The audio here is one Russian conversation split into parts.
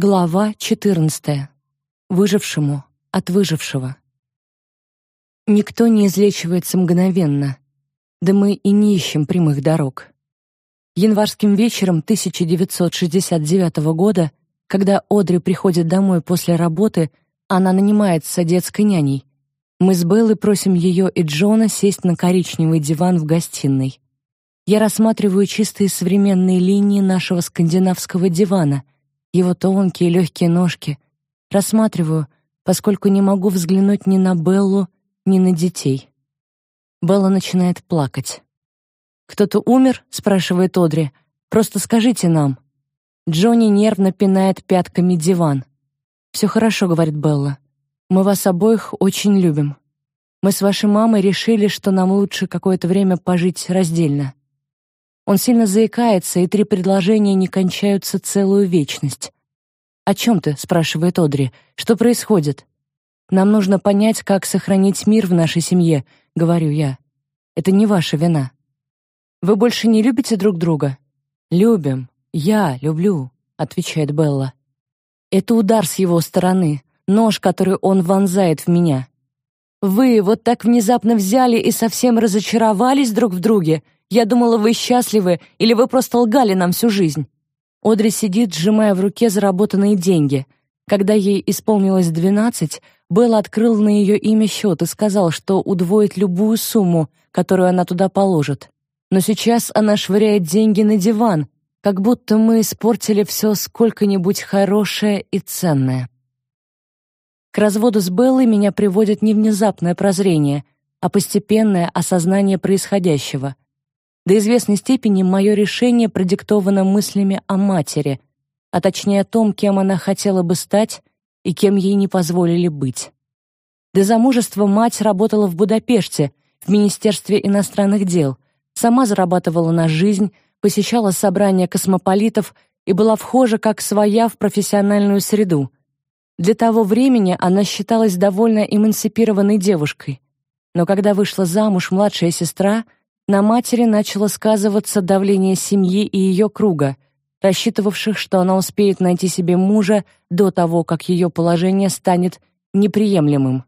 Глава 14. Выжившему от выжившего. Никто не излечивается мгновенно. Да мы и не ищем прямых дорог. Январским вечером 1969 года, когда Одри приходит домой после работы, она нанимается детской няней. Мы с Беллой просим ее и Джона сесть на коричневый диван в гостиной. Я рассматриваю чистые современные линии нашего скандинавского дивана — его тонкие легкие ножки. Рассматриваю, поскольку не могу взглянуть ни на Беллу, ни на детей. Белла начинает плакать. «Кто-то умер?» — спрашивает Одри. «Просто скажите нам». Джонни нервно пинает пятками диван. «Все хорошо», — говорит Белла. «Мы вас обоих очень любим. Мы с вашей мамой решили, что нам лучше какое-то время пожить раздельно. Он сильно заикается, и три предложения не кончаются целую вечность. «О чем ты?» — спрашивает Одри. «Что происходит?» «Нам нужно понять, как сохранить мир в нашей семье», — говорю я. «Это не ваша вина». «Вы больше не любите друг друга?» «Любим. Я люблю», — отвечает Белла. «Это удар с его стороны, нож, который он вонзает в меня». «Вы вот так внезапно взяли и совсем разочаровались друг в друге?» Я думала, вы счастливы, или вы просто лгали нам всю жизнь». Одри сидит, сжимая в руке заработанные деньги. Когда ей исполнилось двенадцать, Белл открыл на ее имя счет и сказал, что удвоит любую сумму, которую она туда положит. Но сейчас она швыряет деньги на диван, как будто мы испортили все сколько-нибудь хорошее и ценное. К разводу с Беллой меня приводит не внезапное прозрение, а постепенное осознание происходящего — до известной степени мое решение продиктовано мыслями о матери, а точнее о том, кем она хотела бы стать и кем ей не позволили быть. До замужества мать работала в Будапеште, в Министерстве иностранных дел, сама зарабатывала на жизнь, посещала собрания космополитов и была вхожа как своя в профессиональную среду. Для того времени она считалась довольно эмансипированной девушкой. Но когда вышла замуж младшая сестра — на матери начало сказываться давление семьи и ее круга, рассчитывавших, что она успеет найти себе мужа до того, как ее положение станет неприемлемым.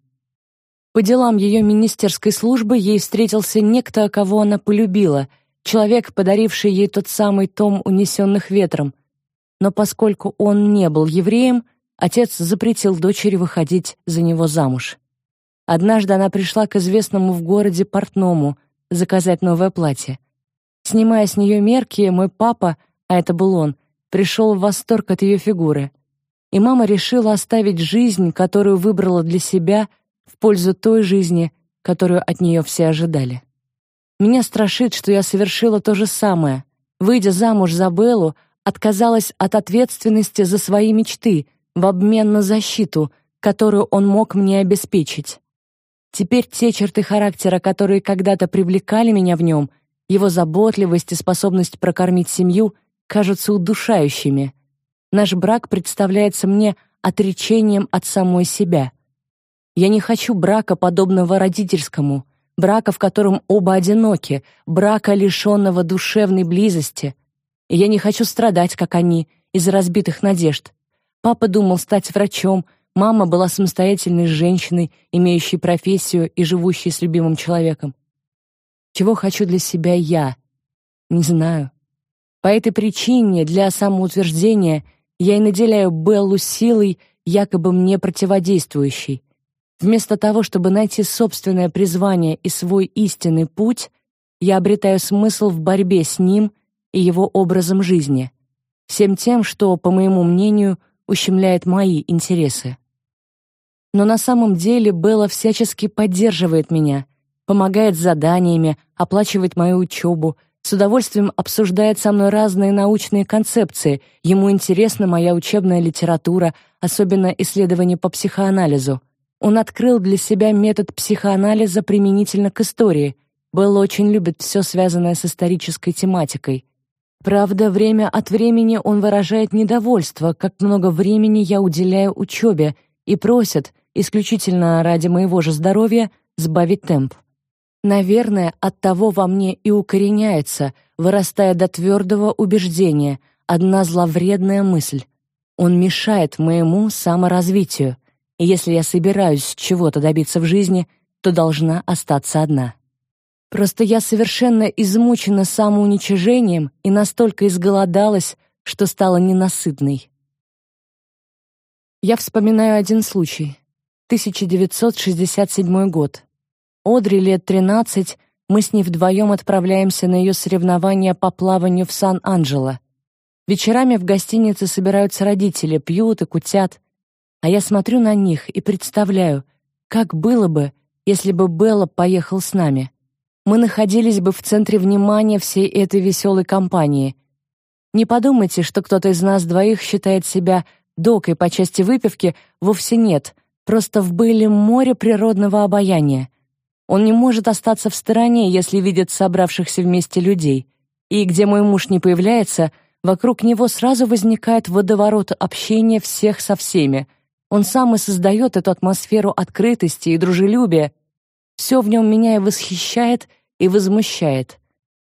По делам ее министерской службы ей встретился некто, кого она полюбила, человек, подаривший ей тот самый том унесенных ветром. Но поскольку он не был евреем, отец запретил дочери выходить за него замуж. Однажды она пришла к известному в городе портному — заказать новое платье. Снимая с нее мерки, мой папа, а это был он, пришел в восторг от ее фигуры. И мама решила оставить жизнь, которую выбрала для себя, в пользу той жизни, которую от нее все ожидали. Меня страшит, что я совершила то же самое. Выйдя замуж за Беллу, отказалась от ответственности за свои мечты в обмен на защиту, которую он мог мне обеспечить. Теперь те черты характера, которые когда-то привлекали меня в нем, его заботливость и способность прокормить семью, кажутся удушающими. Наш брак представляется мне отречением от самой себя. Я не хочу брака, подобного родительскому, брака, в котором оба одиноки, брака, лишенного душевной близости. Я не хочу страдать, как они, из-за разбитых надежд. Папа думал стать врачом — Мама была самостоятельной женщиной, имеющей профессию и живущей с любимым человеком. Чего хочу для себя я? Не знаю. По этой причине для самоутверждения я и наделяю Беллу силой, якобы мне противодействующей. Вместо того, чтобы найти собственное призвание и свой истинный путь, я обретаю смысл в борьбе с ним и его образом жизни, всем тем, что, по моему мнению, ущемляет мои интересы. Но на самом деле Белла всячески поддерживает меня, помогает с заданиями, оплачивает мою учебу, с удовольствием обсуждает со мной разные научные концепции. Ему интересна моя учебная литература, особенно исследования по психоанализу. Он открыл для себя метод психоанализа применительно к истории. Белла очень любит все связанное с исторической тематикой. Правда, время от времени он выражает недовольство, как много времени я уделяю учебе, и просит, исключительно ради моего же здоровья, сбавить темп. Наверное, от того во мне и укореняется, вырастая до твердого убеждения, одна зловредная мысль. Он мешает моему саморазвитию, и если я собираюсь чего-то добиться в жизни, то должна остаться одна. Просто я совершенно измучена самоуничижением и настолько изголодалась, что стала ненасытной. Я вспоминаю один случай. 1967 год. Одри лет 13, мы с ней вдвоем отправляемся на ее соревнования по плаванию в Сан-Анджело. Вечерами в гостинице собираются родители, пьют и кутят. А я смотрю на них и представляю, как было бы, если бы Белла поехал с нами. Мы находились бы в центре внимания всей этой веселой компании. Не подумайте, что кто-то из нас двоих считает себя докой по части выпивки, вовсе нет. Просто в Белле море природного обаяния. Он не может остаться в стороне, если видит собравшихся вместе людей. И где мой муж не появляется, вокруг него сразу возникает водоворот общения всех со всеми — он сам и создает эту атмосферу открытости и дружелюбия. Все в нем меня и восхищает, и возмущает.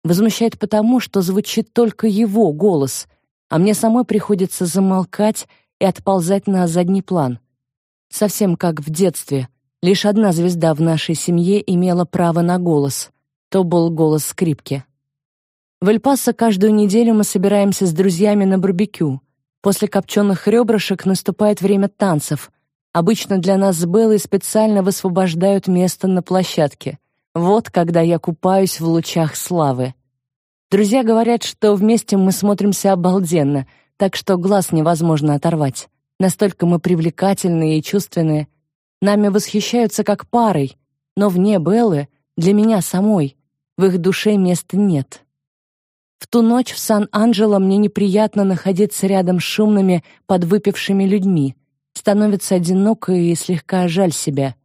Возмущает потому, что звучит только его голос, а мне самой приходится замолкать и отползать на задний план. Совсем как в детстве. Лишь одна звезда в нашей семье имела право на голос. То был голос скрипки. В Эль-Пасо каждую неделю мы собираемся с друзьями на барбекю — После копченых ребрышек наступает время танцев. Обычно для нас с Беллой специально высвобождают место на площадке. Вот когда я купаюсь в лучах славы. Друзья говорят, что вместе мы смотримся обалденно, так что глаз невозможно оторвать. Настолько мы привлекательные и чувственные. Нами восхищаются как парой, но вне Беллы, для меня самой, в их душе места нет. В ту ночь в Сан-Анджело мне неприятно находиться рядом с шумными, подвыпившими людьми. Становится одиноко и слегка жаль себя.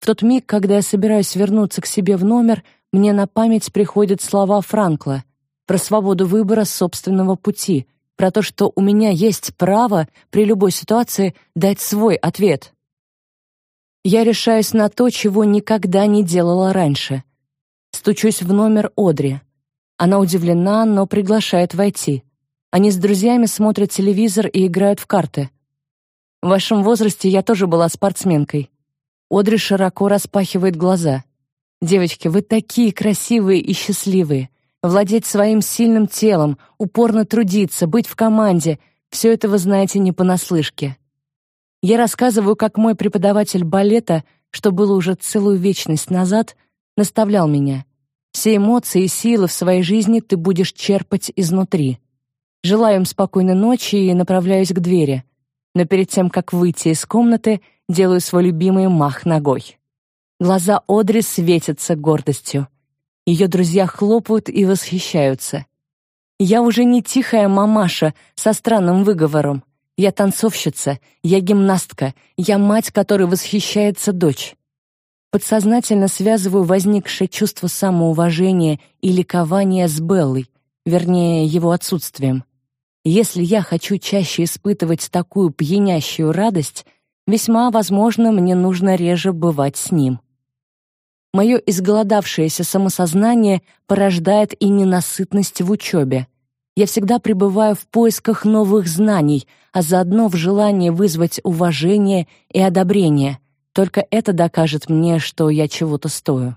В тот миг, когда я собираюсь вернуться к себе в номер, мне на память приходят слова Франкла про свободу выбора собственного пути, про то, что у меня есть право при любой ситуации дать свой ответ. Я решаюсь на то, чего никогда не делала раньше. Стучусь в номер Одри. Она удивлена, но приглашает войти. Они с друзьями смотрят телевизор и играют в карты. В вашем возрасте я тоже была спортсменкой. Одри широко распахивает глаза. Девочки, вы такие красивые и счастливые. Владеть своим сильным телом, упорно трудиться, быть в команде все это вы знаете не понаслышке. Я рассказываю, как мой преподаватель балета, что было уже целую вечность назад, наставлял меня. Все эмоции и силы в своей жизни ты будешь черпать изнутри. Желаю им спокойной ночи и направляюсь к двери. Но перед тем, как выйти из комнаты, делаю свой любимый мах ногой. Глаза Одри светятся гордостью. Ее друзья хлопают и восхищаются. Я уже не тихая мамаша со странным выговором. Я танцовщица, я гимнастка, я мать, которой восхищается дочь подсознательно связываю возникшее чувство самоуважения и ликования с Беллой, вернее, его отсутствием. Если я хочу чаще испытывать такую пьянящую радость, весьма возможно, мне нужно реже бывать с ним. Мое изголодавшееся самосознание порождает и ненасытность в учебе. Я всегда пребываю в поисках новых знаний, а заодно в желании вызвать уважение и одобрение — только это докажет мне, что я чего-то стою.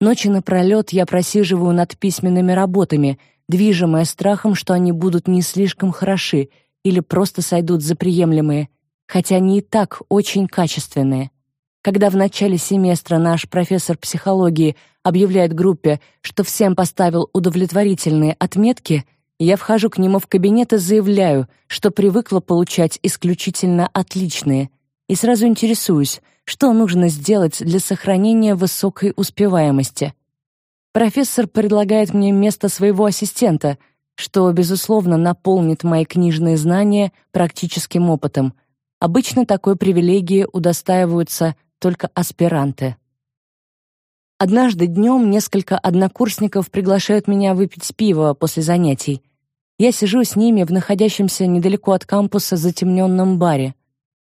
Ночи напролет я просиживаю над письменными работами, движимая страхом, что они будут не слишком хороши или просто сойдут за приемлемые, хотя они и так очень качественные. Когда в начале семестра наш профессор психологии объявляет группе, что всем поставил удовлетворительные отметки, я вхожу к нему в кабинет и заявляю, что привыкла получать исключительно отличные, и сразу интересуюсь, что нужно сделать для сохранения высокой успеваемости. Профессор предлагает мне место своего ассистента, что, безусловно, наполнит мои книжные знания практическим опытом. Обычно такой привилегии удостаиваются только аспиранты. Однажды днем несколько однокурсников приглашают меня выпить пиво после занятий. Я сижу с ними в находящемся недалеко от кампуса затемненном баре.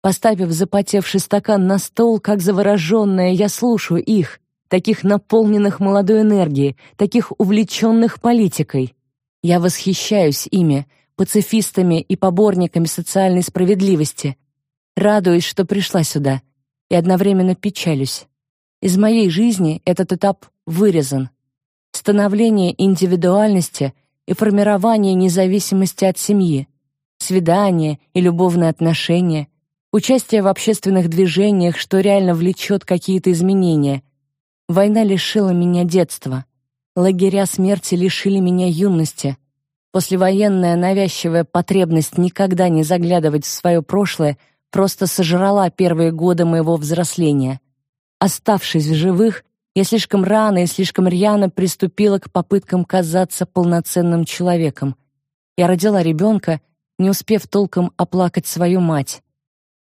Поставив запотевший стакан на стол, как завороженная, я слушаю их, таких наполненных молодой энергией, таких увлеченных политикой. Я восхищаюсь ими, пацифистами и поборниками социальной справедливости. Радуюсь, что пришла сюда, и одновременно печалюсь. Из моей жизни этот этап вырезан. Становление индивидуальности и формирование независимости от семьи, свидания и любовные отношения, участие в общественных движениях, что реально влечет какие-то изменения. Война лишила меня детства. Лагеря смерти лишили меня юности. Послевоенная навязчивая потребность никогда не заглядывать в свое прошлое просто сожрала первые годы моего взросления. Оставшись в живых, я слишком рано и слишком рьяно приступила к попыткам казаться полноценным человеком. Я родила ребенка, не успев толком оплакать свою мать.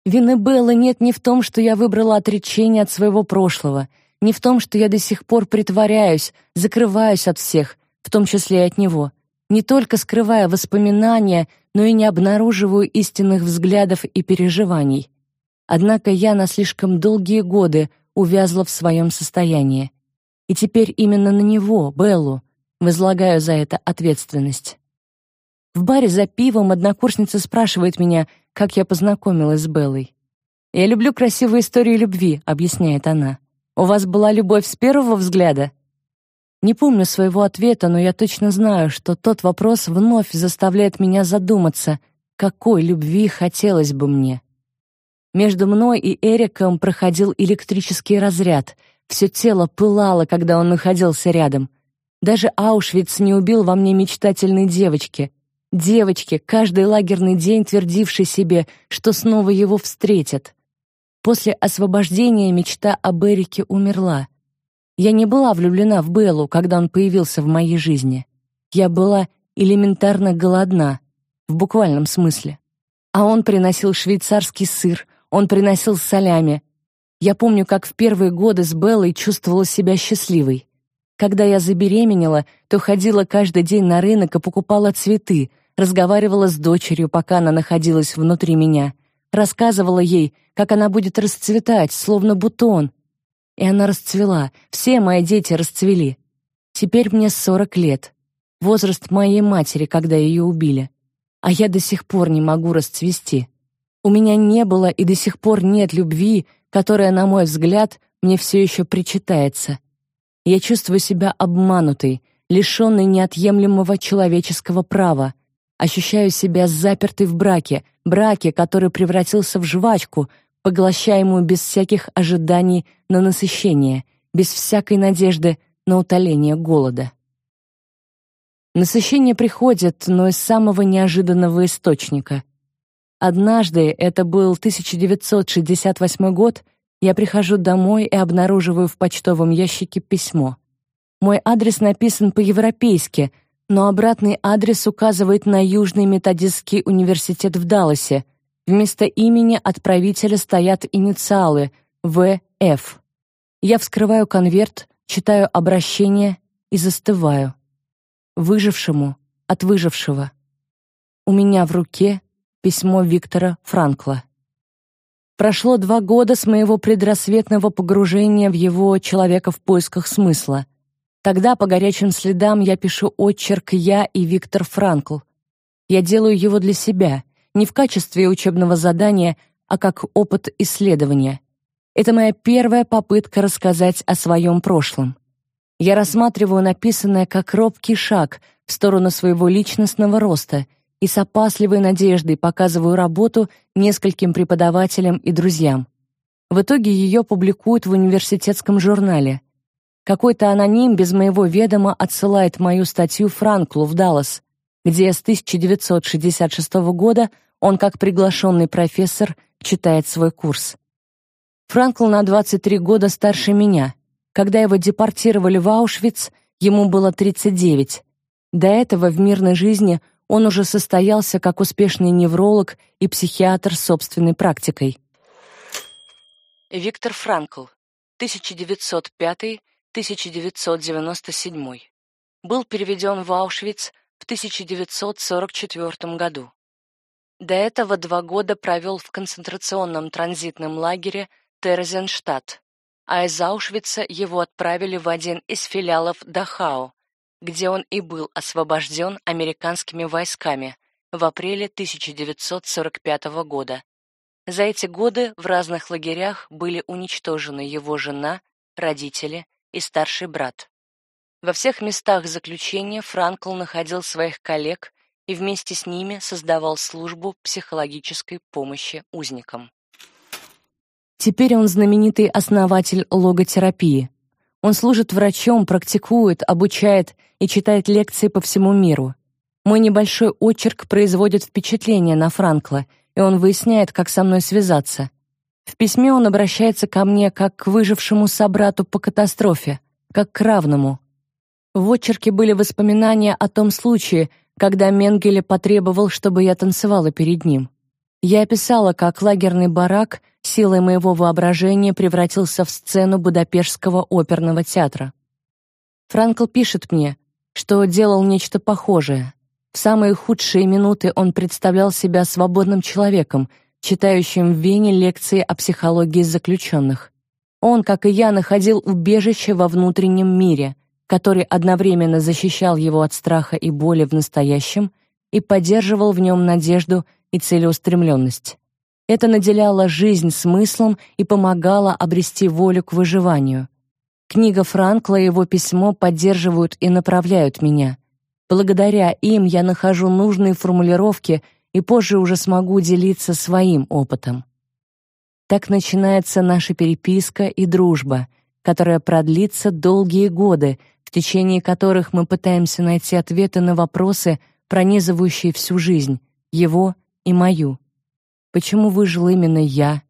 Вины Беллы нет ни в том, что я выбрала отречение от своего прошлого, ни в том, что я до сих пор притворяюсь, закрываюсь от всех, в том числе и от него, не только скрывая воспоминания, но и не обнаруживаю истинных взглядов и переживаний. Однако я на слишком долгие годы увязла в своем состоянии. И теперь именно на него, Беллу, возлагаю за это ответственность. В баре за пивом однокурсница спрашивает меня, как я познакомилась с Беллой. «Я люблю красивые истории любви», — объясняет она. «У вас была любовь с первого взгляда?» Не помню своего ответа, но я точно знаю, что тот вопрос вновь заставляет меня задуматься, какой любви хотелось бы мне. Между мной и Эриком проходил электрический разряд. Все тело пылало, когда он находился рядом. Даже Аушвиц не убил во мне мечтательной девочки, Девочки, каждый лагерный день твердившей себе, что снова его встретят. После освобождения мечта об Эрике умерла. Я не была влюблена в Беллу, когда он появился в моей жизни. Я была элементарно голодна, в буквальном смысле. А он приносил швейцарский сыр, он приносил солями. Я помню, как в первые годы с Беллой чувствовала себя счастливой. Когда я забеременела, то ходила каждый день на рынок и покупала цветы, разговаривала с дочерью, пока она находилась внутри меня, рассказывала ей, как она будет расцветать, словно бутон. И она расцвела, все мои дети расцвели. Теперь мне сорок лет, возраст моей матери, когда ее убили. А я до сих пор не могу расцвести. У меня не было и до сих пор нет любви, которая, на мой взгляд, мне все еще причитается. Я чувствую себя обманутой, лишенной неотъемлемого человеческого права. Ощущаю себя запертой в браке, браке, который превратился в жвачку, поглощаемую без всяких ожиданий на насыщение, без всякой надежды на утоление голода. Насыщение приходит, но из самого неожиданного источника. Однажды, это был 1968 год, я прихожу домой и обнаруживаю в почтовом ящике письмо. Мой адрес написан по-европейски, но обратный адрес указывает на Южный методистский университет в Далласе. Вместо имени отправителя стоят инициалы ВФ. Я вскрываю конверт, читаю обращение и застываю. Выжившему от выжившего. У меня в руке письмо Виктора Франкла. Прошло два года с моего предрассветного погружения в его «Человека в поисках смысла». Тогда по горячим следам я пишу очерк «Я и Виктор Франкл». Я делаю его для себя, не в качестве учебного задания, а как опыт исследования. Это моя первая попытка рассказать о своем прошлом. Я рассматриваю написанное как робкий шаг в сторону своего личностного роста — и с опасливой надеждой показываю работу нескольким преподавателям и друзьям. В итоге ее публикуют в университетском журнале. Какой-то аноним без моего ведома отсылает мою статью Франклу в Даллас, где с 1966 года он как приглашенный профессор читает свой курс. Франкл на 23 года старше меня. Когда его депортировали в Аушвиц, ему было 39. До этого в мирной жизни он уже состоялся как успешный невролог и психиатр с собственной практикой. Виктор Франкл, 1905-1997. Был переведен в Аушвиц в 1944 году. До этого два года провел в концентрационном транзитном лагере Терезенштадт, а из Аушвица его отправили в один из филиалов Дахау, где он и был освобожден американскими войсками, в апреле 1945 года. За эти годы в разных лагерях были уничтожены его жена, родители и старший брат. Во всех местах заключения Франкл находил своих коллег и вместе с ними создавал службу психологической помощи узникам. Теперь он знаменитый основатель логотерапии. Он служит врачом, практикует, обучает и читает лекции по всему миру. Мой небольшой очерк производит впечатление на Франкла, и он выясняет, как со мной связаться. В письме он обращается ко мне как к выжившему собрату по катастрофе, как к равному. В очерке были воспоминания о том случае, когда Менгеле потребовал, чтобы я танцевала перед ним. Я описала, как лагерный барак силой моего воображения превратился в сцену Будапештского оперного театра. Франкл пишет мне, что делал нечто похожее. В самые худшие минуты он представлял себя свободным человеком, читающим в Вене лекции о психологии заключенных. Он, как и я, находил убежище во внутреннем мире, который одновременно защищал его от страха и боли в настоящем и поддерживал в нем надежду и целеустремленность. Это наделяло жизнь смыслом и помогало обрести волю к выживанию. Книга Франкла и его письмо поддерживают и направляют меня — Благодаря им я нахожу нужные формулировки и позже уже смогу делиться своим опытом. Так начинается наша переписка и дружба, которая продлится долгие годы, в течение которых мы пытаемся найти ответы на вопросы, пронизывающие всю жизнь, его и мою. Почему выжил именно я?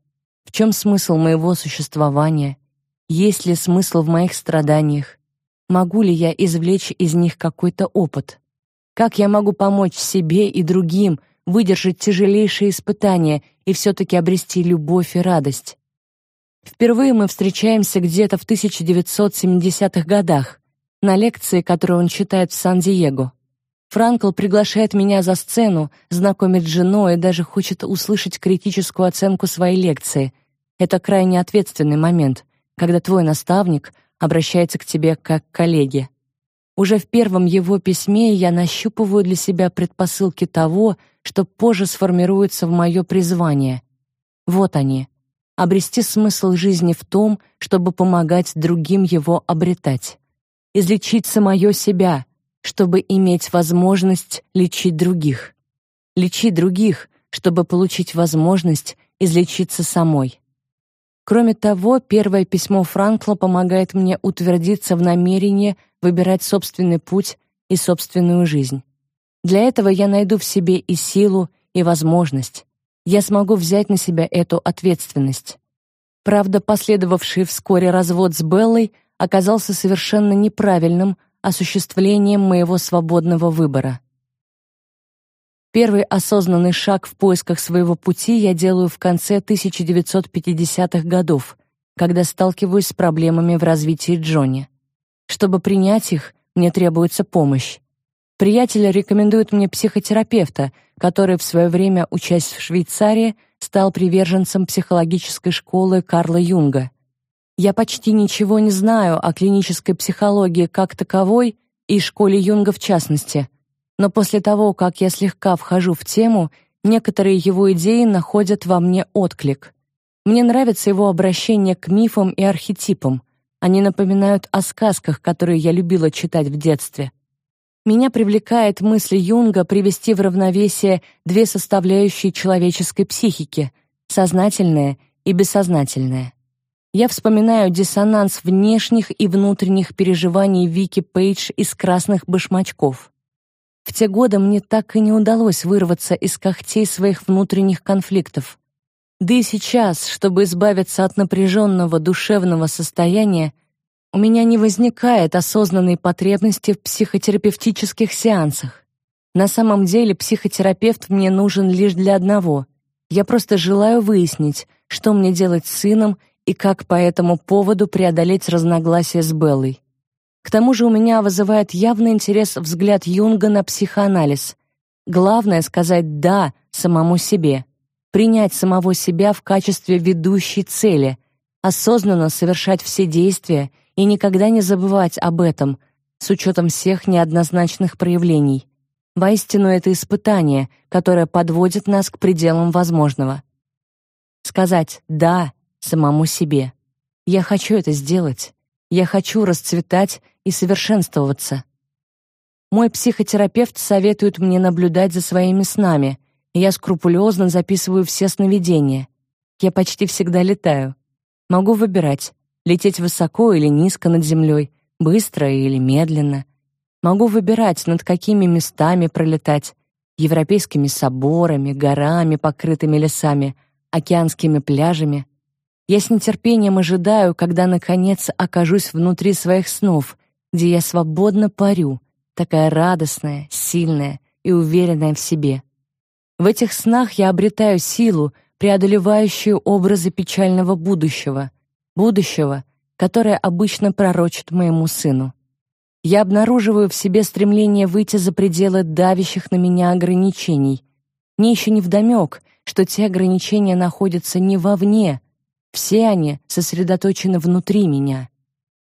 В чем смысл моего существования? Есть ли смысл в моих страданиях? Могу ли я извлечь из них какой-то опыт? Как я могу помочь себе и другим выдержать тяжелейшие испытания и все-таки обрести любовь и радость? Впервые мы встречаемся где-то в 1970-х годах на лекции, которую он читает в Сан-Диего. Франкл приглашает меня за сцену, знакомит с женой и даже хочет услышать критическую оценку своей лекции. Это крайне ответственный момент, когда твой наставник — обращается к тебе как к коллеге. Уже в первом его письме я нащупываю для себя предпосылки того, что позже сформируется в мое призвание. Вот они. Обрести смысл жизни в том, чтобы помогать другим его обретать. Излечить самое себя, чтобы иметь возможность лечить других. Лечить других, чтобы получить возможность излечиться самой. Кроме того, первое письмо Франкла помогает мне утвердиться в намерении выбирать собственный путь и собственную жизнь. Для этого я найду в себе и силу, и возможность. Я смогу взять на себя эту ответственность. Правда, последовавший вскоре развод с Беллой оказался совершенно неправильным осуществлением моего свободного выбора. Первый осознанный шаг в поисках своего пути я делаю в конце 1950-х годов, когда сталкиваюсь с проблемами в развитии Джонни. Чтобы принять их, мне требуется помощь. Приятель рекомендует мне психотерапевта, который в свое время, учась в Швейцарии, стал приверженцем психологической школы Карла Юнга. Я почти ничего не знаю о клинической психологии как таковой и школе Юнга в частности — но после того, как я слегка вхожу в тему, некоторые его идеи находят во мне отклик. Мне нравится его обращение к мифам и архетипам. Они напоминают о сказках, которые я любила читать в детстве. Меня привлекает мысль Юнга привести в равновесие две составляющие человеческой психики — сознательное и бессознательное. Я вспоминаю диссонанс внешних и внутренних переживаний Вики Пейдж из «Красных башмачков». В те годы мне так и не удалось вырваться из когтей своих внутренних конфликтов. Да и сейчас, чтобы избавиться от напряженного душевного состояния, у меня не возникает осознанной потребности в психотерапевтических сеансах. На самом деле психотерапевт мне нужен лишь для одного. Я просто желаю выяснить, что мне делать с сыном и как по этому поводу преодолеть разногласия с Беллой. К тому же у меня вызывает явный интерес взгляд Юнга на психоанализ. Главное — сказать «да» самому себе, принять самого себя в качестве ведущей цели, осознанно совершать все действия и никогда не забывать об этом, с учетом всех неоднозначных проявлений. Воистину это испытание, которое подводит нас к пределам возможного. Сказать «да» самому себе. Я хочу это сделать. Я хочу расцветать и совершенствоваться. Мой психотерапевт советует мне наблюдать за своими снами, и я скрупулезно записываю все сновидения. Я почти всегда летаю. Могу выбирать, лететь высоко или низко над землей, быстро или медленно. Могу выбирать, над какими местами пролетать, европейскими соборами, горами, покрытыми лесами, океанскими пляжами — я с нетерпением ожидаю, когда наконец окажусь внутри своих снов, где я свободно парю, такая радостная, сильная и уверенная в себе. В этих снах я обретаю силу, преодолевающую образы печального будущего, будущего, которое обычно пророчит моему сыну. Я обнаруживаю в себе стремление выйти за пределы давящих на меня ограничений. Мне еще не вдомек, что те ограничения находятся не вовне, все они сосредоточены внутри меня.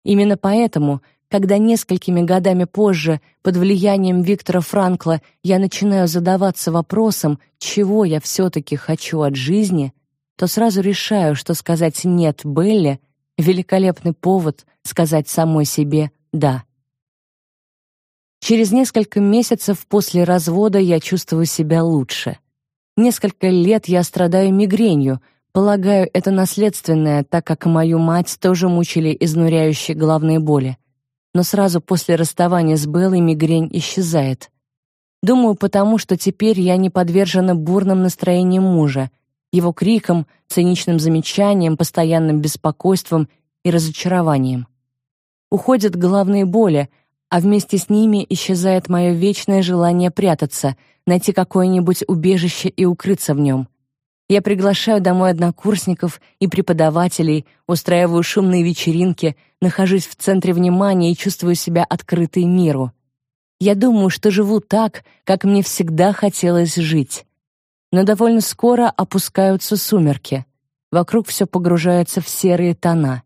Именно поэтому, когда несколькими годами позже, под влиянием Виктора Франкла, я начинаю задаваться вопросом, чего я все-таки хочу от жизни, то сразу решаю, что сказать «нет» Белле — великолепный повод сказать самой себе «да». Через несколько месяцев после развода я чувствую себя лучше. Несколько лет я страдаю мигренью — Полагаю, это наследственное, так как мою мать тоже мучили изнуряющие головные боли. Но сразу после расставания с Беллой мигрень исчезает. Думаю, потому что теперь я не подвержена бурным настроениям мужа, его крикам, циничным замечаниям, постоянным беспокойством и разочарованием. Уходят головные боли, а вместе с ними исчезает мое вечное желание прятаться, найти какое-нибудь убежище и укрыться в нем. Я приглашаю домой однокурсников и преподавателей, устраиваю шумные вечеринки, нахожусь в центре внимания и чувствую себя открытой миру. Я думаю, что живу так, как мне всегда хотелось жить. Но довольно скоро опускаются сумерки. Вокруг все погружается в серые тона.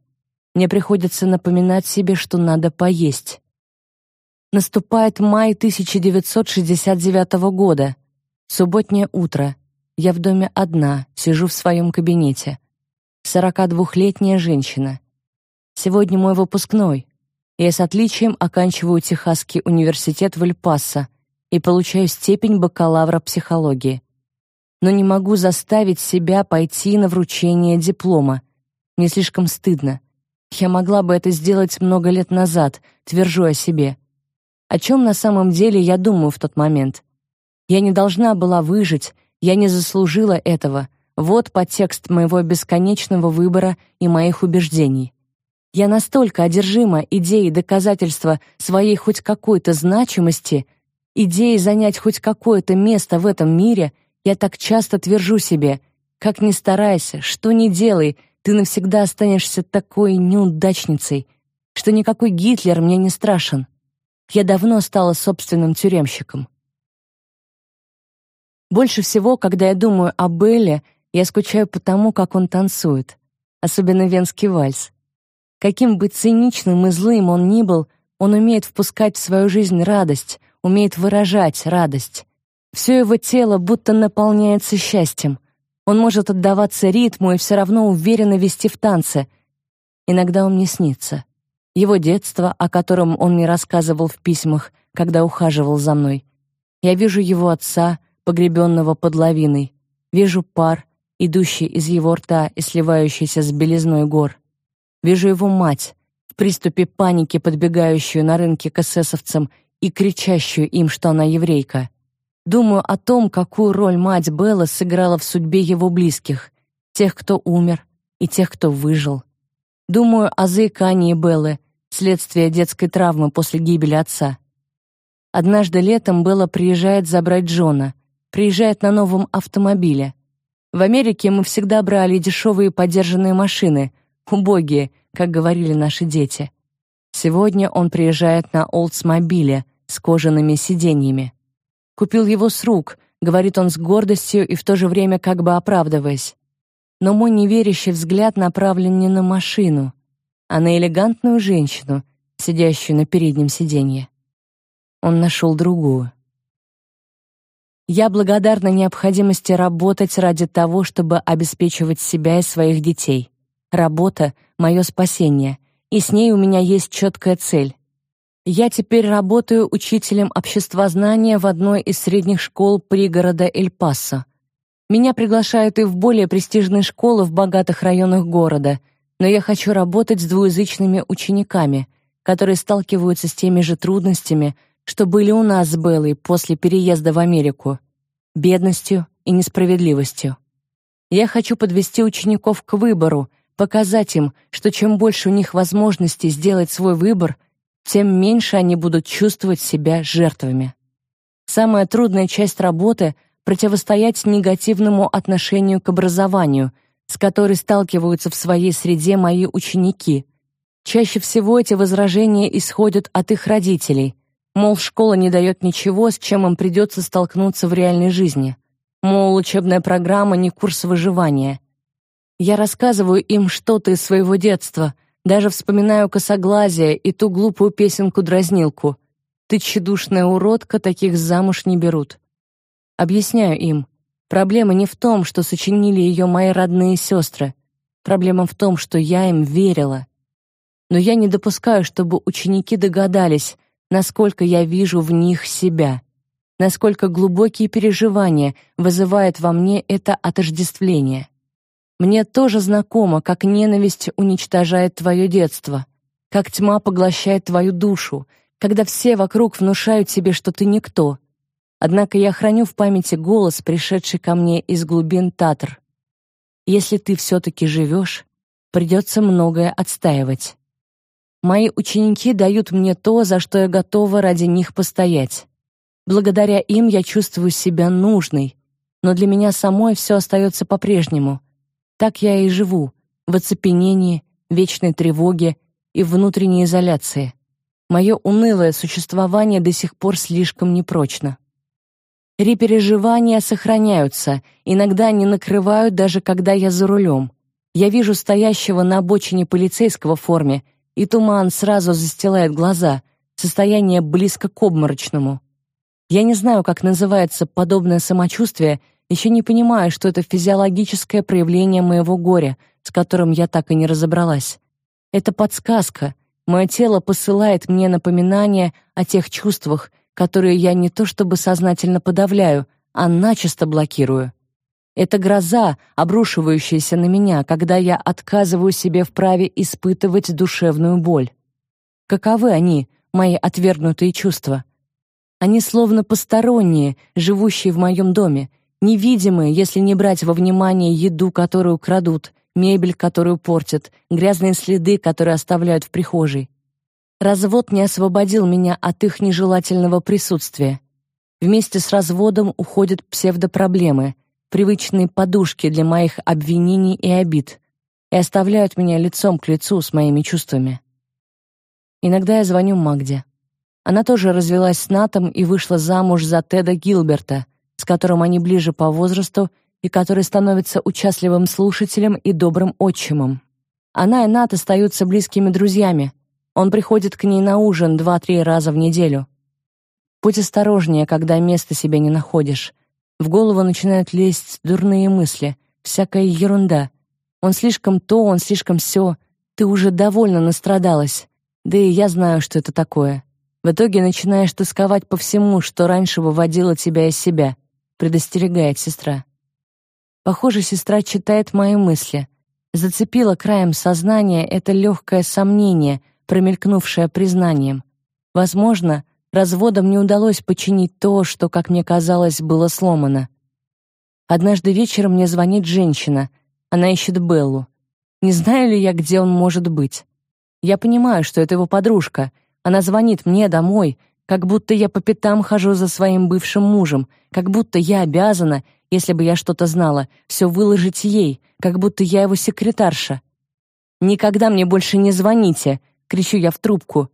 Мне приходится напоминать себе, что надо поесть. Наступает май 1969 года. Субботнее утро. Я в доме одна, сижу в своем кабинете. 42-летняя женщина. Сегодня мой выпускной. Я с отличием оканчиваю Техасский университет в Эль-Пасо и получаю степень бакалавра психологии. Но не могу заставить себя пойти на вручение диплома. Мне слишком стыдно. Я могла бы это сделать много лет назад, твержу о себе. О чем на самом деле я думаю в тот момент? Я не должна была выжить, я не заслужила этого. Вот подтекст моего бесконечного выбора и моих убеждений. Я настолько одержима идеей доказательства своей хоть какой-то значимости, идеей занять хоть какое-то место в этом мире, я так часто твержу себе, как ни старайся, что ни делай, ты навсегда останешься такой неудачницей, что никакой Гитлер мне не страшен. Я давно стала собственным тюремщиком. Больше всего, когда я думаю о Белле, я скучаю по тому, как он танцует, особенно венский вальс. Каким бы циничным и злым он ни был, он умеет впускать в свою жизнь радость, умеет выражать радость. Все его тело будто наполняется счастьем. Он может отдаваться ритму и все равно уверенно вести в танце. Иногда он мне снится. Его детство, о котором он мне рассказывал в письмах, когда ухаживал за мной. Я вижу его отца, погребенного под лавиной. Вижу пар, идущий из его рта и сливающийся с белизной гор. Вижу его мать, в приступе паники подбегающую на рынке к эсэсовцам и кричащую им, что она еврейка. Думаю о том, какую роль мать Белла сыграла в судьбе его близких, тех, кто умер, и тех, кто выжил. Думаю о заикании Беллы, следствие детской травмы после гибели отца. Однажды летом Белла приезжает забрать Джона — приезжает на новом автомобиле. В Америке мы всегда брали дешевые подержанные машины, убогие, как говорили наши дети. Сегодня он приезжает на Олдсмобиле с кожаными сиденьями. Купил его с рук, говорит он с гордостью и в то же время как бы оправдываясь. Но мой неверящий взгляд направлен не на машину, а на элегантную женщину, сидящую на переднем сиденье. Он нашел другую. Я благодарна необходимости работать ради того, чтобы обеспечивать себя и своих детей. Работа — мое спасение, и с ней у меня есть четкая цель. Я теперь работаю учителем обществознания в одной из средних школ пригорода Эль-Пасо. Меня приглашают и в более престижные школы в богатых районах города, но я хочу работать с двуязычными учениками, которые сталкиваются с теми же трудностями, что были у нас с Беллой после переезда в Америку — бедностью и несправедливостью. Я хочу подвести учеников к выбору, показать им, что чем больше у них возможностей сделать свой выбор, тем меньше они будут чувствовать себя жертвами. Самая трудная часть работы — противостоять негативному отношению к образованию, с которой сталкиваются в своей среде мои ученики. Чаще всего эти возражения исходят от их родителей — Мол, школа не дает ничего, с чем им придется столкнуться в реальной жизни. Мол, учебная программа не курс выживания. Я рассказываю им что-то из своего детства, даже вспоминаю косоглазие и ту глупую песенку-дразнилку. «Ты тщедушная уродка, таких замуж не берут». Объясняю им, проблема не в том, что сочинили ее мои родные сестры. Проблема в том, что я им верила. Но я не допускаю, чтобы ученики догадались, насколько я вижу в них себя, насколько глубокие переживания вызывает во мне это отождествление. Мне тоже знакомо, как ненависть уничтожает твое детство, как тьма поглощает твою душу, когда все вокруг внушают тебе, что ты никто. Однако я храню в памяти голос, пришедший ко мне из глубин Татр. Если ты все-таки живешь, придется многое отстаивать. Мои ученики дают мне то, за что я готова ради них постоять. Благодаря им я чувствую себя нужной, но для меня самой все остается по-прежнему. Так я и живу, в оцепенении, вечной тревоге и внутренней изоляции. Мое унылое существование до сих пор слишком непрочно. Репереживания сохраняются, иногда они накрывают даже когда я за рулем. Я вижу стоящего на обочине полицейского в форме — и туман сразу застилает глаза, состояние близко к обморочному. Я не знаю, как называется подобное самочувствие, еще не понимаю, что это физиологическое проявление моего горя, с которым я так и не разобралась. Это подсказка. Мое тело посылает мне напоминание о тех чувствах, которые я не то чтобы сознательно подавляю, а начисто блокирую. Это гроза, обрушивающаяся на меня, когда я отказываю себе в праве испытывать душевную боль. Каковы они, мои отвергнутые чувства? Они словно посторонние, живущие в моем доме, невидимые, если не брать во внимание еду, которую крадут, мебель, которую портят, грязные следы, которые оставляют в прихожей. Развод не освободил меня от их нежелательного присутствия. Вместе с разводом уходят псевдопроблемы — привычные подушки для моих обвинений и обид и оставляют меня лицом к лицу с моими чувствами. Иногда я звоню Магде. Она тоже развелась с Натом и вышла замуж за Теда Гилберта, с которым они ближе по возрасту и который становится участливым слушателем и добрым отчимом. Она и Нат остаются близкими друзьями. Он приходит к ней на ужин два-три раза в неделю. Будь осторожнее, когда места себе не находишь. В голову начинают лезть дурные мысли, всякая ерунда. Он слишком то, он слишком сё. Ты уже довольно настрадалась. Да и я знаю, что это такое. В итоге начинаешь тосковать по всему, что раньше выводило тебя из себя, предостерегает сестра. Похоже, сестра читает мои мысли. Зацепила краем сознания это легкое сомнение, промелькнувшее признанием. Возможно, разводом не удалось починить то, что, как мне казалось, было сломано. Однажды вечером мне звонит женщина. Она ищет Беллу. Не знаю ли я, где он может быть? Я понимаю, что это его подружка. Она звонит мне домой, как будто я по пятам хожу за своим бывшим мужем, как будто я обязана, если бы я что-то знала, все выложить ей, как будто я его секретарша. «Никогда мне больше не звоните!» — кричу я в трубку.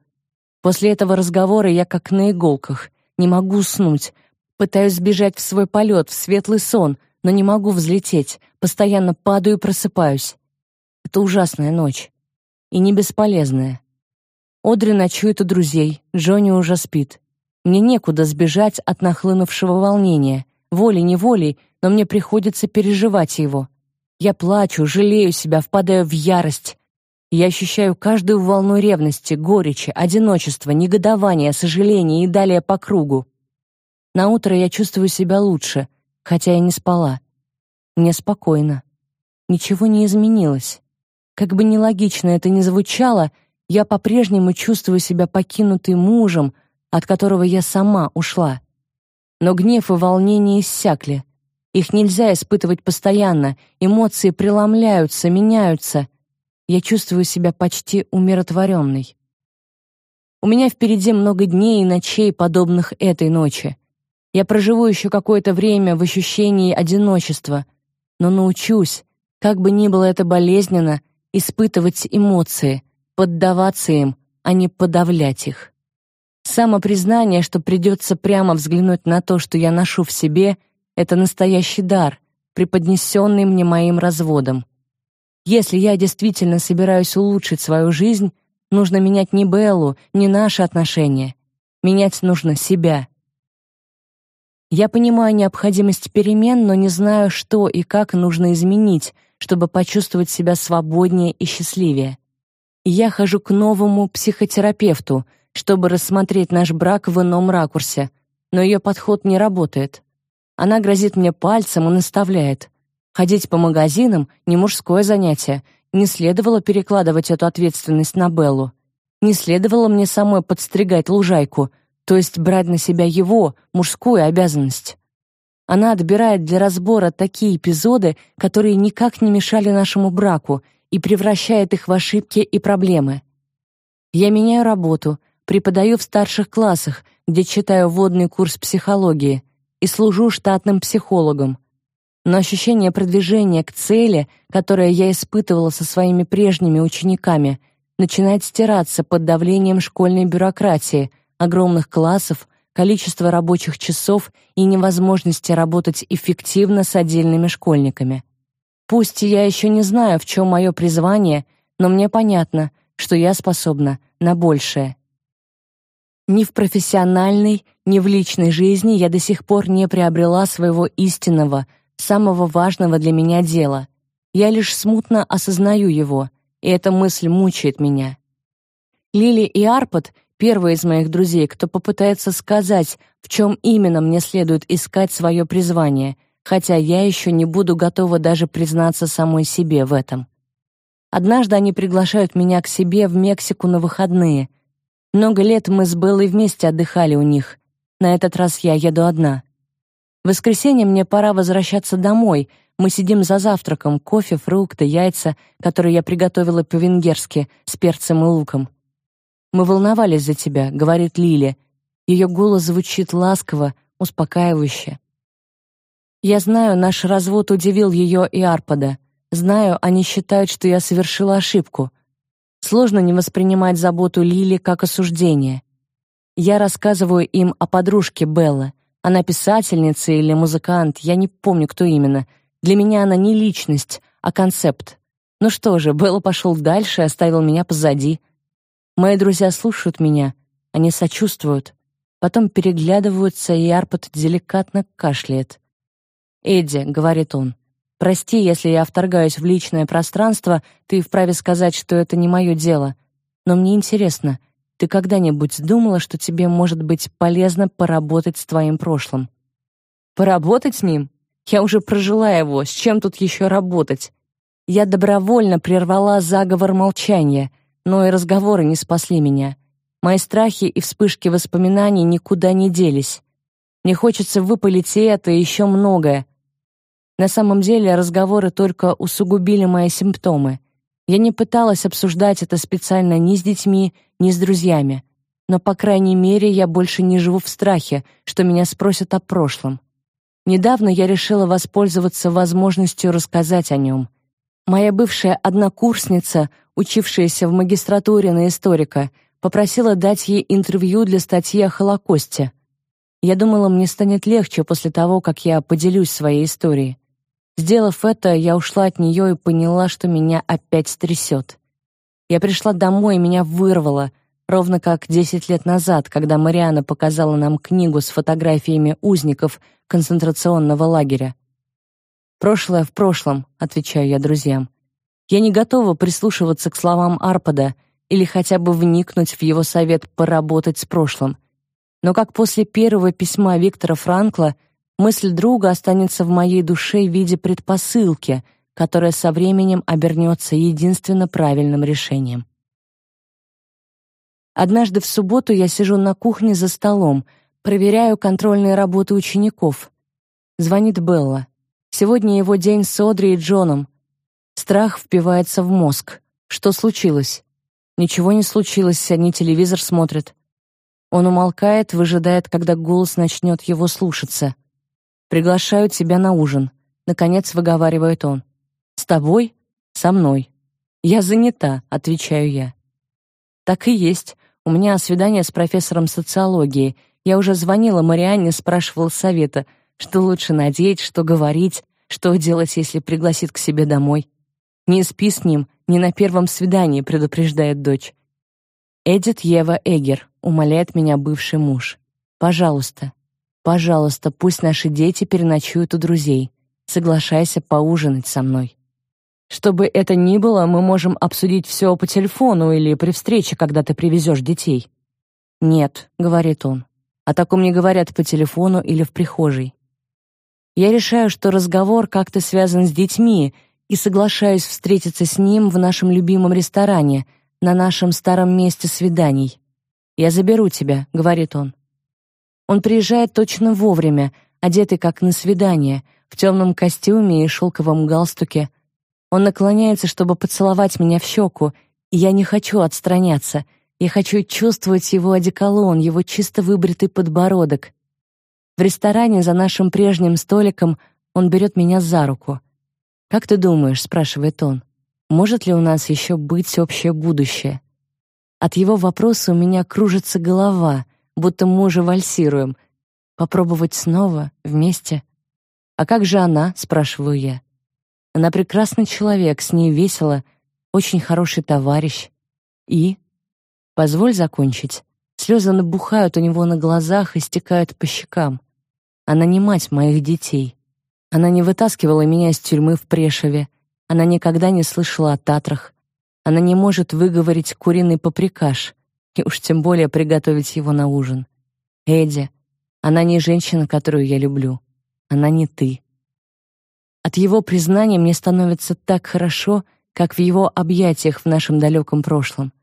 После этого разговора я как на иголках, не могу уснуть. Пытаюсь сбежать в свой полет, в светлый сон, но не могу взлететь, постоянно падаю и просыпаюсь. Это ужасная ночь. И не бесполезная. Одри ночует у друзей, Джонни уже спит. Мне некуда сбежать от нахлынувшего волнения. Волей-неволей, но мне приходится переживать его. Я плачу, жалею себя, впадаю в ярость. Я ощущаю каждую волну ревности, горечи, одиночества, негодования, сожаления и далее по кругу. На утро я чувствую себя лучше, хотя и не спала. Мне спокойно. Ничего не изменилось. Как бы нелогично это ни звучало, я по-прежнему чувствую себя покинутой мужем, от которого я сама ушла. Но гнев и волнение иссякли. Их нельзя испытывать постоянно, эмоции преломляются, меняются. Я чувствую себя почти умиротворенной. У меня впереди много дней и ночей, подобных этой ночи. Я проживу еще какое-то время в ощущении одиночества, но научусь, как бы ни было это болезненно, испытывать эмоции, поддаваться им, а не подавлять их. Самопризнание, что придется прямо взглянуть на то, что я ношу в себе, это настоящий дар, преподнесенный мне моим разводом. Если я действительно собираюсь улучшить свою жизнь, нужно менять не Беллу, не наши отношения. Менять нужно себя. Я понимаю необходимость перемен, но не знаю, что и как нужно изменить, чтобы почувствовать себя свободнее и счастливее. я хожу к новому психотерапевту, чтобы рассмотреть наш брак в ином ракурсе, но ее подход не работает. Она грозит мне пальцем и наставляет. Ходить по магазинам — не мужское занятие, не следовало перекладывать эту ответственность на Беллу. Не следовало мне самой подстригать лужайку, то есть брать на себя его, мужскую обязанность. Она отбирает для разбора такие эпизоды, которые никак не мешали нашему браку, и превращает их в ошибки и проблемы. Я меняю работу, преподаю в старших классах, где читаю вводный курс психологии, и служу штатным психологом. Но ощущение продвижения к цели, которое я испытывала со своими прежними учениками, начинает стираться под давлением школьной бюрократии, огромных классов, количества рабочих часов и невозможности работать эффективно с отдельными школьниками. Пусть я еще не знаю, в чем мое призвание, но мне понятно, что я способна на большее. Ни в профессиональной, ни в личной жизни я до сих пор не приобрела своего истинного, самого важного для меня дела. Я лишь смутно осознаю его, и эта мысль мучает меня. Лили и Арпад — первые из моих друзей, кто попытается сказать, в чем именно мне следует искать свое призвание, хотя я еще не буду готова даже признаться самой себе в этом. Однажды они приглашают меня к себе в Мексику на выходные — много лет мы с Беллой вместе отдыхали у них. На этот раз я еду одна. В воскресенье мне пора возвращаться домой. Мы сидим за завтраком, кофе, фрукты, яйца, которые я приготовила по-венгерски, с перцем и луком. «Мы волновались за тебя», — говорит Лили. Ее голос звучит ласково, успокаивающе. Я знаю, наш развод удивил ее и Арпада. Знаю, они считают, что я совершила ошибку — Сложно не воспринимать заботу Лили как осуждение. Я рассказываю им о подружке Беллы. Она писательница или музыкант, я не помню, кто именно. Для меня она не личность, а концепт. Ну что же, Белла пошел дальше и оставил меня позади. Мои друзья слушают меня, они сочувствуют. Потом переглядываются, и Арпот деликатно кашляет. «Эдди», — говорит он, Прости, если я вторгаюсь в личное пространство, ты вправе сказать, что это не мое дело. Но мне интересно, ты когда-нибудь думала, что тебе может быть полезно поработать с твоим прошлым? Поработать с ним? Я уже прожила его, с чем тут еще работать? Я добровольно прервала заговор молчания, но и разговоры не спасли меня. Мои страхи и вспышки воспоминаний никуда не делись. Мне хочется выпалить и это, и еще многое, на самом деле разговоры только усугубили мои симптомы. Я не пыталась обсуждать это специально ни с детьми, ни с друзьями. Но, по крайней мере, я больше не живу в страхе, что меня спросят о прошлом. Недавно я решила воспользоваться возможностью рассказать о нем. Моя бывшая однокурсница, учившаяся в магистратуре на историка, попросила дать ей интервью для статьи о Холокосте. Я думала, мне станет легче после того, как я поделюсь своей историей. Сделав это, я ушла от нее и поняла, что меня опять трясет. Я пришла домой, и меня вырвало. ровно как 10 лет назад, когда Мариана показала нам книгу с фотографиями узников концентрационного лагеря. «Прошлое в прошлом», — отвечаю я друзьям. Я не готова прислушиваться к словам Арпада или хотя бы вникнуть в его совет поработать с прошлым. Но как после первого письма Виктора Франкла, мысль друга останется в моей душе в виде предпосылки, которая со временем обернется единственно правильным решением. Однажды в субботу я сижу на кухне за столом, проверяю контрольные работы учеников. Звонит Белла. Сегодня его день с Одри и Джоном. Страх впивается в мозг. Что случилось? Ничего не случилось, они телевизор смотрят. Он умолкает, выжидает, когда голос начнет его слушаться. «Приглашаю тебя на ужин», — наконец выговаривает он. «С тобой? Со мной». «Я занята», — отвечаю я. «Так и есть. У меня свидание с профессором социологии. Я уже звонила Марианне, спрашивала совета, что лучше надеть, что говорить, что делать, если пригласит к себе домой. Не спи с ним, не на первом свидании, предупреждает дочь. Эдит Ева Эгер, умоляет меня бывший муж. Пожалуйста, пожалуйста, пусть наши дети переночуют у друзей. Соглашайся поужинать со мной. Что бы это ни было, мы можем обсудить все по телефону или при встрече, когда ты привезешь детей. Нет, говорит он. О таком не говорят по телефону или в прихожей. Я решаю, что разговор как-то связан с детьми, и соглашаюсь встретиться с ним в нашем любимом ресторане — на нашем старом месте свиданий. Я заберу тебя, говорит он. Он приезжает точно вовремя, одетый как на свидание, в темном костюме и шелковом галстуке. Он наклоняется, чтобы поцеловать меня в щеку, и я не хочу отстраняться. Я хочу чувствовать его одеколон, его чисто выбритый подбородок. В ресторане за нашим прежним столиком он берет меня за руку. «Как ты думаешь?» — спрашивает он. Может ли у нас еще быть общее будущее? От его вопроса у меня кружится голова, будто мы уже вальсируем. Попробовать снова, вместе? А как же она, спрашиваю я. Она прекрасный человек, с ней весело, очень хороший товарищ. И позволь закончить. Слезы набухают у него на глазах и стекают по щекам. Она не мать моих детей. Она не вытаскивала меня из тюрьмы в Прешеве, она никогда не слышала о татрах. Она не может выговорить куриный поприкаш, и уж тем более приготовить его на ужин. Эдди, она не женщина, которую я люблю. Она не ты. От его признания мне становится так хорошо, как в его объятиях в нашем далеком прошлом.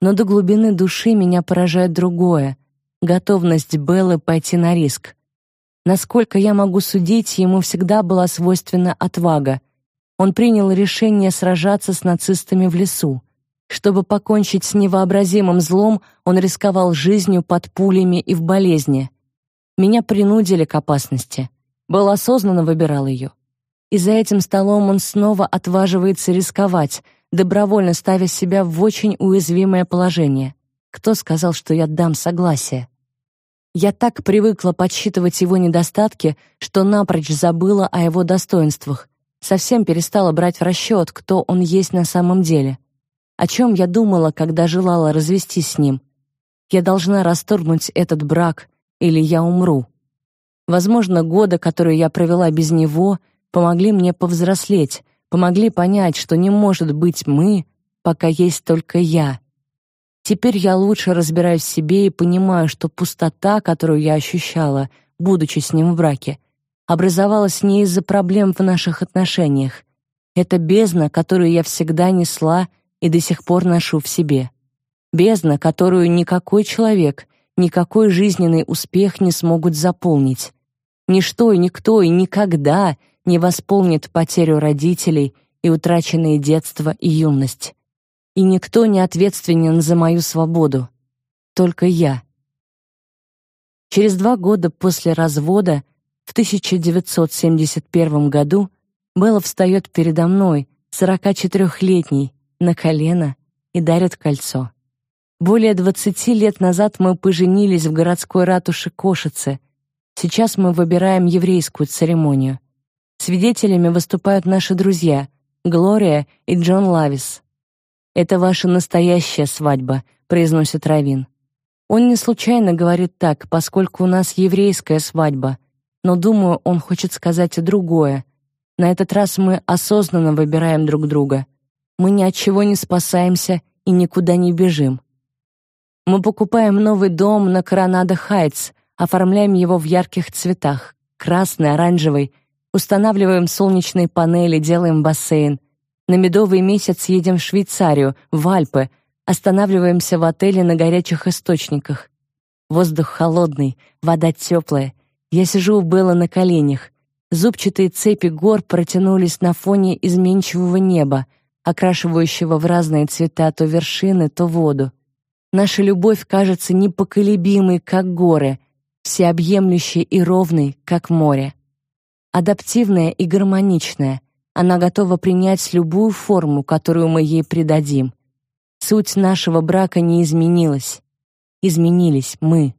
Но до глубины души меня поражает другое — готовность Беллы пойти на риск. Насколько я могу судить, ему всегда была свойственна отвага — он принял решение сражаться с нацистами в лесу. Чтобы покончить с невообразимым злом, он рисковал жизнью под пулями и в болезни. Меня принудили к опасности. Был осознанно выбирал ее. И за этим столом он снова отваживается рисковать, добровольно ставя себя в очень уязвимое положение. Кто сказал, что я дам согласие? Я так привыкла подсчитывать его недостатки, что напрочь забыла о его достоинствах, совсем перестала брать в расчет, кто он есть на самом деле. О чем я думала, когда желала развестись с ним? Я должна расторгнуть этот брак, или я умру. Возможно, годы, которые я провела без него, помогли мне повзрослеть, помогли понять, что не может быть мы, пока есть только я. Теперь я лучше разбираюсь в себе и понимаю, что пустота, которую я ощущала, будучи с ним в браке, образовалась не из-за проблем в наших отношениях. Это бездна, которую я всегда несла и до сих пор ношу в себе. Бездна, которую никакой человек, никакой жизненный успех не смогут заполнить. Ничто и никто и никогда не восполнит потерю родителей и утраченные детство и юность. И никто не ответственен за мою свободу. Только я. Через два года после развода в 1971 году Белла встает передо мной, 44-летней, на колено и дарит кольцо. Более 20 лет назад мы поженились в городской ратуше Кошице. Сейчас мы выбираем еврейскую церемонию. Свидетелями выступают наши друзья Глория и Джон Лавис. Это ваша настоящая свадьба, произносит Равин. Он не случайно говорит так, поскольку у нас еврейская свадьба, но думаю, он хочет сказать и другое. На этот раз мы осознанно выбираем друг друга. Мы ни от чего не спасаемся и никуда не бежим. Мы покупаем новый дом на Коронадо Хайтс, оформляем его в ярких цветах: красный, оранжевый, устанавливаем солнечные панели, делаем бассейн. На медовый месяц едем в Швейцарию, в Альпы, останавливаемся в отеле на горячих источниках. Воздух холодный, вода теплая. Я сижу у Белла на коленях. Зубчатые цепи гор протянулись на фоне изменчивого неба, окрашивающего в разные цвета то вершины, то воду. Наша любовь кажется непоколебимой, как горы, всеобъемлющей и ровной, как море. Адаптивная и гармоничная, она готова принять любую форму, которую мы ей придадим. Суть нашего брака не изменилась. Изменились мы.